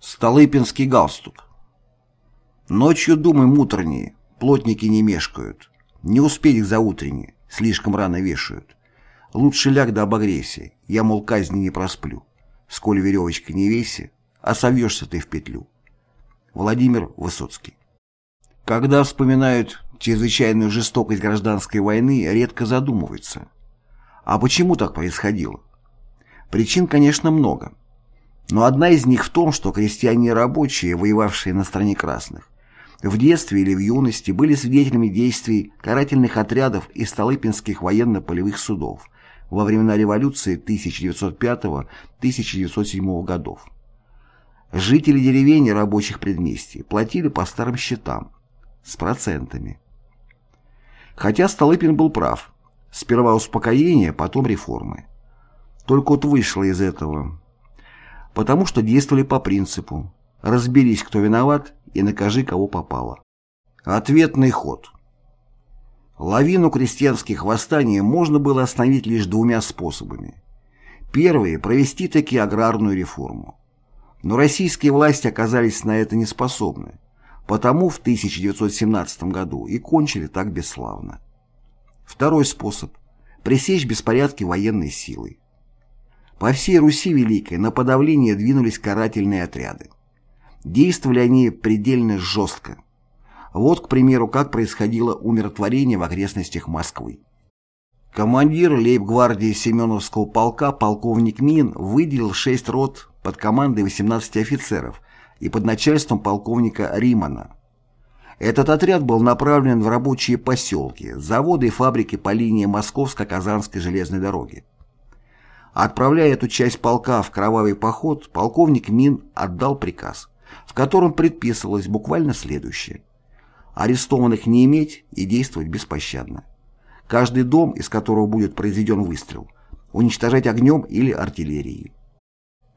Столыпинский галстук. Ночью думы муторнее, плотники не мешкают. Не успеть за утренней, слишком рано вешают. Лучше ляг да обогрейся, я, мол, казни не просплю. Сколь веревочка не веси, а совьешься ты в петлю. Владимир Высоцкий. Когда вспоминают чрезвычайную жестокость гражданской войны, редко задумываются. А почему так происходило? Причин, конечно, много. Но одна из них в том, что крестьяне и рабочие, воевавшие на стороне красных, в детстве или в юности были свидетелями действий карательных отрядов и столыпинских военно-полевых судов во времена революции 1905-1907 годов. Жители деревень и рабочих предместий платили по старым счетам, с процентами. Хотя Столыпин был прав. Сперва успокоение, потом реформы. Только вот вышло из этого потому что действовали по принципу «разберись, кто виноват, и накажи, кого попало». Ответный ход. Лавину крестьянских восстаний можно было остановить лишь двумя способами. Первый – провести таки аграрную реформу. Но российские власти оказались на это неспособны, потому в 1917 году и кончили так бесславно. Второй способ – пресечь беспорядки военной силой. По всей Руси Великой на подавление двинулись карательные отряды. Действовали они предельно жестко. Вот, к примеру, как происходило умиротворение в окрестностях Москвы. Командир лейб-гвардии Семеновского полка полковник Мин выделил шесть рот под командой 18 офицеров и под начальством полковника Римана. Этот отряд был направлен в рабочие поселки, заводы и фабрики по линии Московско-Казанской железной дороги. Отправляя эту часть полка в кровавый поход, полковник Мин отдал приказ, в котором предписывалось буквально следующее. Арестованных не иметь и действовать беспощадно. Каждый дом, из которого будет произведен выстрел, уничтожать огнем или артиллерией.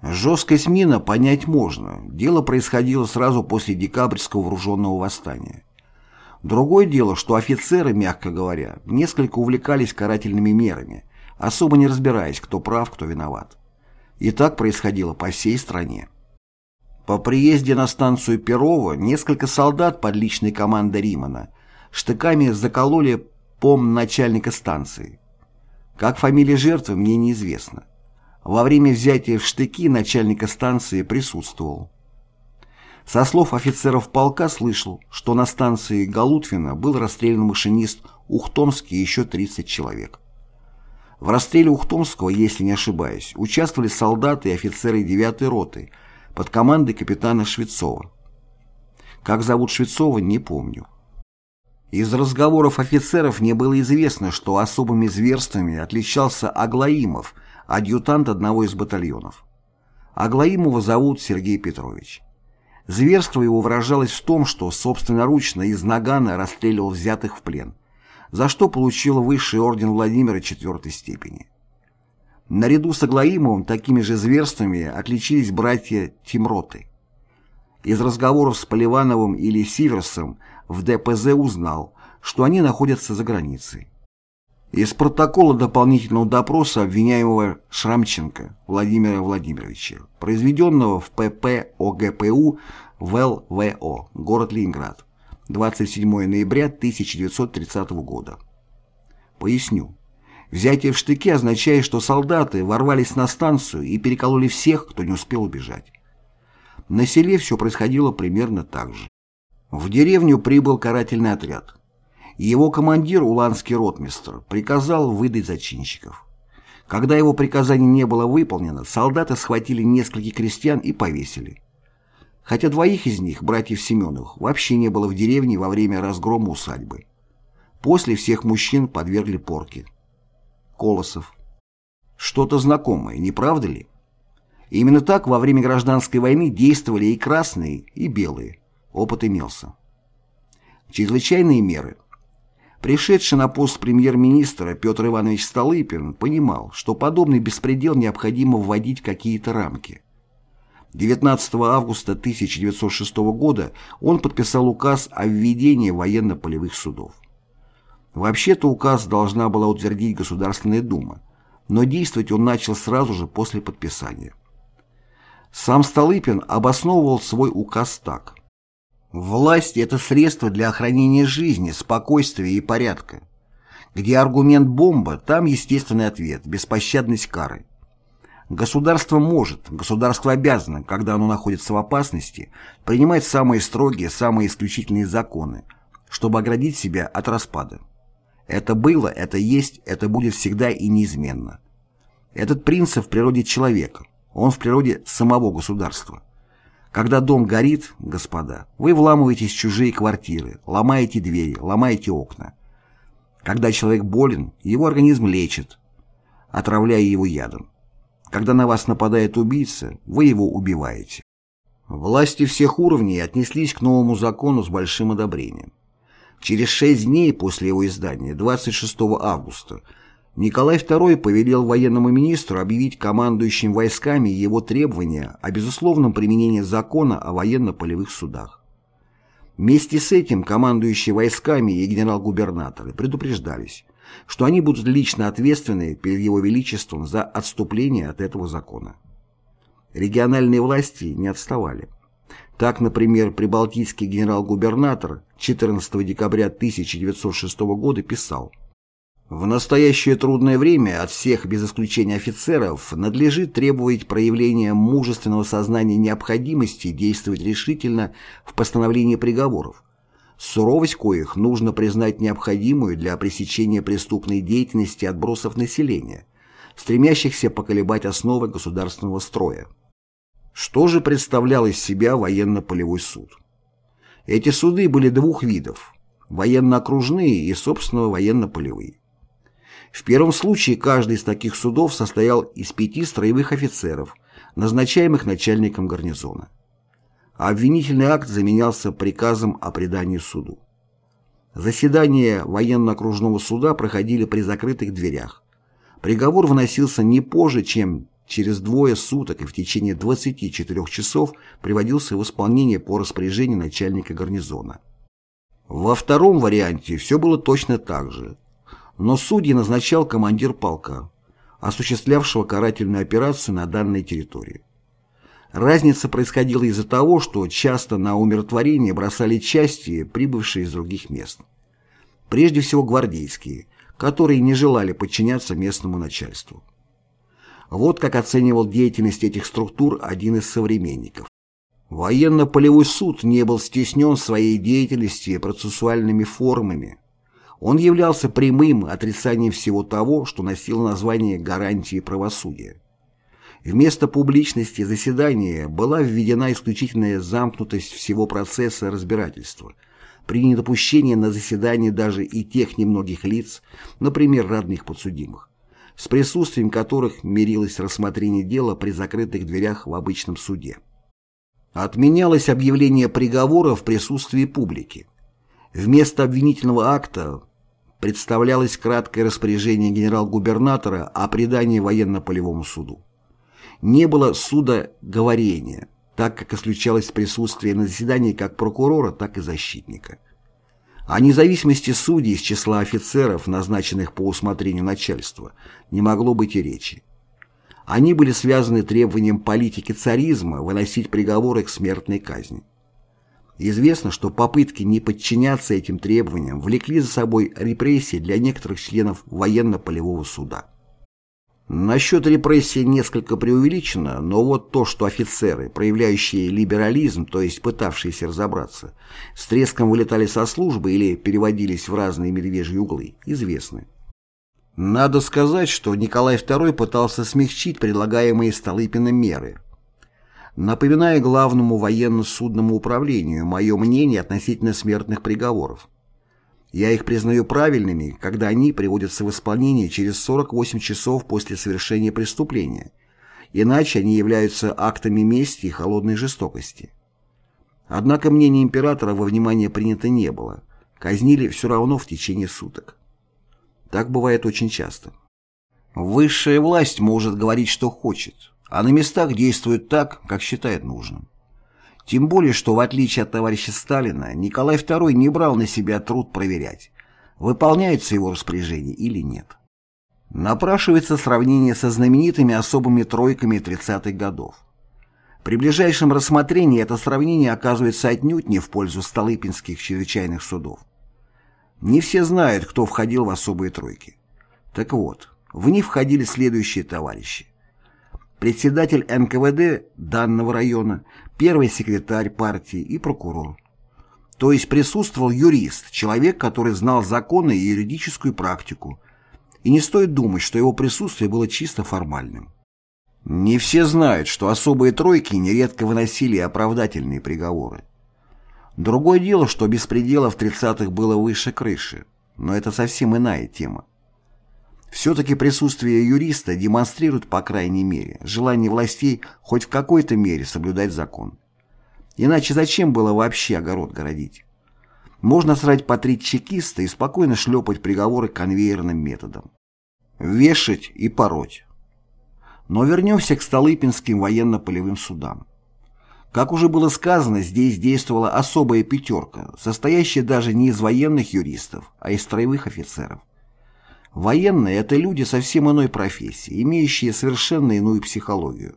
Жесткость Мина понять можно. Дело происходило сразу после декабрьского вооруженного восстания. Другое дело, что офицеры, мягко говоря, несколько увлекались карательными мерами, особо не разбираясь, кто прав, кто виноват. И так происходило по всей стране. По приезде на станцию Перова несколько солдат под личной командой Римана штыками закололи пом начальника станции. Как фамилия жертвы, мне неизвестно. Во время взятия в штыки начальника станции присутствовал. Со слов офицеров полка слышал, что на станции Галутвина был расстрелян машинист Ухтомский и еще 30 человек. В расстреле Ухтомского, если не ошибаюсь, участвовали солдаты и офицеры 9-й роты под командой капитана Швецова. Как зовут Швецова, не помню. Из разговоров офицеров мне было известно, что особыми зверствами отличался Аглаимов, адъютант одного из батальонов. Аглаимова зовут Сергей Петрович. Зверство его выражалось в том, что собственноручно из Нагана расстреливал взятых в плен за что получил высший орден Владимира IV степени. Наряду с Аглаимовым такими же зверствами отличились братья Тимроты. Из разговоров с Поливановым или Сиверсом в ДПЗ узнал, что они находятся за границей. Из протокола дополнительного допроса обвиняемого Шрамченко Владимира Владимировича, произведенного в ПП ОГПУ в ЛВО, город Ленинград, 27 ноября 1930 года. Поясню. Взятие в штыки означает, что солдаты ворвались на станцию и перекололи всех, кто не успел убежать. На селе все происходило примерно так же. В деревню прибыл карательный отряд. Его командир, уланский ротмистр, приказал выдать зачинщиков. Когда его приказание не было выполнено, солдаты схватили нескольких крестьян и повесили хотя двоих из них, братьев Семеновых, вообще не было в деревне во время разгрома усадьбы. После всех мужчин подвергли порке. Колосов. Что-то знакомое, не правда ли? Именно так во время гражданской войны действовали и красные, и белые. Опыт имелся. Чрезвычайные меры. Пришедший на пост премьер-министра Петр Иванович Столыпин понимал, что подобный беспредел необходимо вводить какие-то рамки. 19 августа 1906 года он подписал указ о введении военно-полевых судов. Вообще-то указ должна была утвердить Государственная Дума, но действовать он начал сразу же после подписания. Сам Столыпин обосновывал свой указ так. Власть – это средство для охранения жизни, спокойствия и порядка. Где аргумент бомба, там естественный ответ – беспощадность кары. Государство может, государство обязано, когда оно находится в опасности, принимать самые строгие, самые исключительные законы, чтобы оградить себя от распада. Это было, это есть, это будет всегда и неизменно. Этот принцип в природе человека, он в природе самого государства. Когда дом горит, господа, вы вламываетесь в чужие квартиры, ломаете двери, ломаете окна. Когда человек болен, его организм лечит, отравляя его ядом. Когда на вас нападает убийца, вы его убиваете. Власти всех уровней отнеслись к новому закону с большим одобрением. Через шесть дней после его издания, 26 августа, Николай II повелел военному министру объявить командующим войсками его требования о безусловном применении закона о военно-полевых судах. Вместе с этим командующие войсками и генерал-губернаторы предупреждались, что они будут лично ответственны перед его величеством за отступление от этого закона. Региональные власти не отставали. Так, например, прибалтийский генерал-губернатор 14 декабря 1906 года писал в настоящее трудное время от всех, без исключения офицеров, надлежит требовать проявления мужественного сознания необходимости действовать решительно в постановлении приговоров, суровость коих нужно признать необходимую для пресечения преступной деятельности отбросов населения, стремящихся поколебать основы государственного строя. Что же представлял из себя военно-полевой суд? Эти суды были двух видов – военно-окружные и, собственно, военно-полевые. В первом случае каждый из таких судов состоял из пяти строевых офицеров, назначаемых начальником гарнизона. А обвинительный акт заменялся приказом о предании суду. Заседания военно-окружного суда проходили при закрытых дверях. Приговор выносился не позже, чем через двое суток и в течение 24 часов приводился в исполнение по распоряжению начальника гарнизона. Во втором варианте все было точно так же, но судьи назначал командир полка, осуществлявшего карательную операцию на данной территории. Разница происходила из-за того, что часто на умиротворение бросали части, прибывшие из других мест. Прежде всего гвардейские, которые не желали подчиняться местному начальству. Вот как оценивал деятельность этих структур один из современников. Военно-полевой суд не был стеснен своей деятельности процессуальными формами, он являлся прямым отрицанием всего того, что носило название гарантии правосудия. Вместо публичности заседания была введена исключительная замкнутость всего процесса разбирательства, при недопущении на заседание даже и тех немногих лиц, например, родных подсудимых, с присутствием которых мирилось рассмотрение дела при закрытых дверях в обычном суде. Отменялось объявление приговора в присутствии публики. Вместо обвинительного акта представлялось краткое распоряжение генерал-губернатора о предании военно-полевому суду. Не было суда говорения, так как исключалось присутствие на заседании как прокурора, так и защитника. О независимости судей из числа офицеров, назначенных по усмотрению начальства, не могло быть и речи. Они были связаны требованием политики царизма выносить приговоры к смертной казни. Известно, что попытки не подчиняться этим требованиям влекли за собой репрессии для некоторых членов военно-полевого суда. Насчет репрессий несколько преувеличено, но вот то, что офицеры, проявляющие либерализм, то есть пытавшиеся разобраться, с треском вылетали со службы или переводились в разные медвежьи углы, известны. Надо сказать, что Николай II пытался смягчить предлагаемые Столыпиным меры – напоминая главному военно-судному управлению мое мнение относительно смертных приговоров. Я их признаю правильными, когда они приводятся в исполнение через 48 часов после совершения преступления, иначе они являются актами мести и холодной жестокости. Однако мнение императора во внимание принято не было, казнили все равно в течение суток. Так бывает очень часто. Высшая власть может говорить, что хочет, а на местах действует так, как считает нужным. Тем более, что в отличие от товарища Сталина, Николай II не брал на себя труд проверять, выполняются его распоряжения или нет. Напрашивается сравнение со знаменитыми особыми тройками 30-х годов. При ближайшем рассмотрении это сравнение оказывается отнюдь не в пользу Столыпинских чрезвычайных судов. Не все знают, кто входил в особые тройки. Так вот, в них входили следующие товарищи. Председатель НКВД данного района, первый секретарь партии и прокурор. То есть присутствовал юрист, человек, который знал законы и юридическую практику. И не стоит думать, что его присутствие было чисто формальным. Не все знают, что особые тройки нередко выносили оправдательные приговоры. Другое дело, что беспредела в 30-х было выше крыши, но это совсем иная тема. Все-таки присутствие юриста демонстрирует, по крайней мере, желание властей хоть в какой-то мере соблюдать закон. Иначе зачем было вообще огород городить? Можно срать по три чекиста и спокойно шлепать приговоры конвейерным методом. Вешать и пороть. Но вернемся к Столыпинским военно-полевым судам. Как уже было сказано, здесь действовала особая пятерка, состоящая даже не из военных юристов, а из строевых офицеров. Военные – это люди совсем иной профессии, имеющие совершенно иную психологию.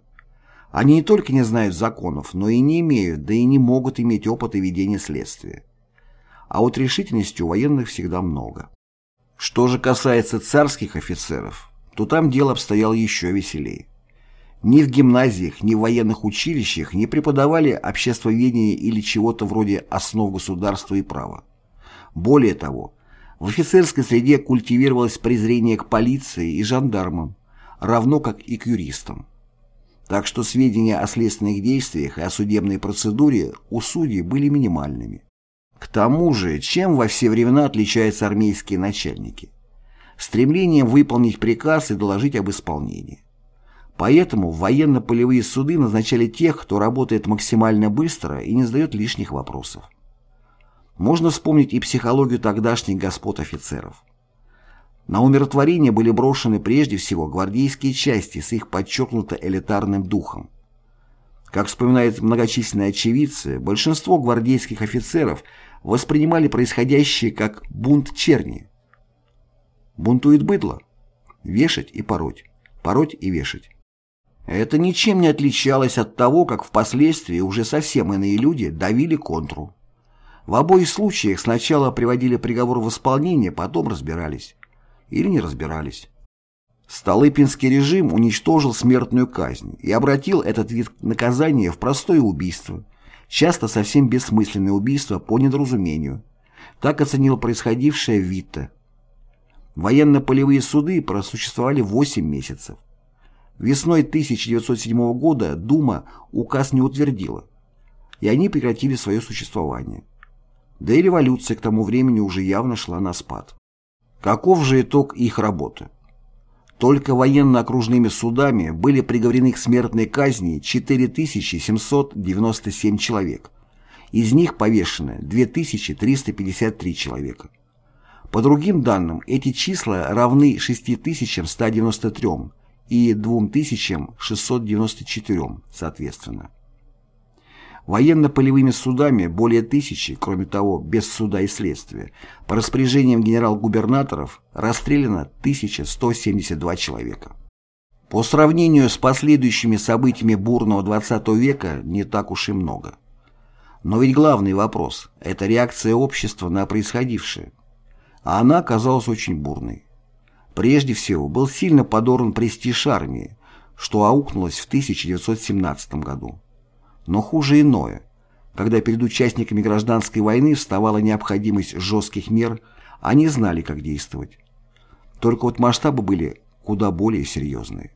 Они не только не знают законов, но и не имеют, да и не могут иметь опыта ведения следствия. А вот решительности у военных всегда много. Что же касается царских офицеров, то там дело обстояло еще веселее. Ни в гимназиях, ни в военных училищах не преподавали обществоведение или чего-то вроде основ государства и права. Более того, в офицерской среде культивировалось презрение к полиции и жандармам, равно как и к юристам. Так что сведения о следственных действиях и о судебной процедуре у судей были минимальными. К тому же, чем во все времена отличаются армейские начальники? Стремлением выполнить приказ и доложить об исполнении. Поэтому военно-полевые суды назначали тех, кто работает максимально быстро и не задает лишних вопросов. Можно вспомнить и психологию тогдашних господ офицеров. На умиротворение были брошены прежде всего гвардейские части с их подчеркнуто элитарным духом. Как вспоминают многочисленные очевидцы, большинство гвардейских офицеров воспринимали происходящее как бунт черни. Бунтует быдло. Вешать и пороть. Пороть и вешать. Это ничем не отличалось от того, как впоследствии уже совсем иные люди давили контру. В обоих случаях сначала приводили приговор в исполнение, потом разбирались или не разбирались. Столыпинский режим уничтожил смертную казнь и обратил этот вид наказания в простое убийство, часто совсем бессмысленное убийство по недоразумению. Так оценил происходившее Витте. Военно-полевые суды просуществовали 8 месяцев. Весной 1907 года Дума указ не утвердила, и они прекратили свое существование. Да и революция к тому времени уже явно шла на спад. Каков же итог их работы? Только военно-окружными судами были приговорены к смертной казни 4797 человек. Из них повешено 2353 человека. По другим данным, эти числа равны 6193 и 2694, соответственно. Военно-полевыми судами более тысячи, кроме того, без суда и следствия, по распоряжениям генерал-губернаторов расстреляно 1172 человека. По сравнению с последующими событиями бурного XX века не так уж и много. Но ведь главный вопрос – это реакция общества на происходившее. А она оказалась очень бурной. Прежде всего, был сильно подорван престиж армии, что аукнулось в 1917 году. Но хуже иное. Когда перед участниками гражданской войны вставала необходимость жестких мер, они знали, как действовать. Только вот масштабы были куда более серьезные.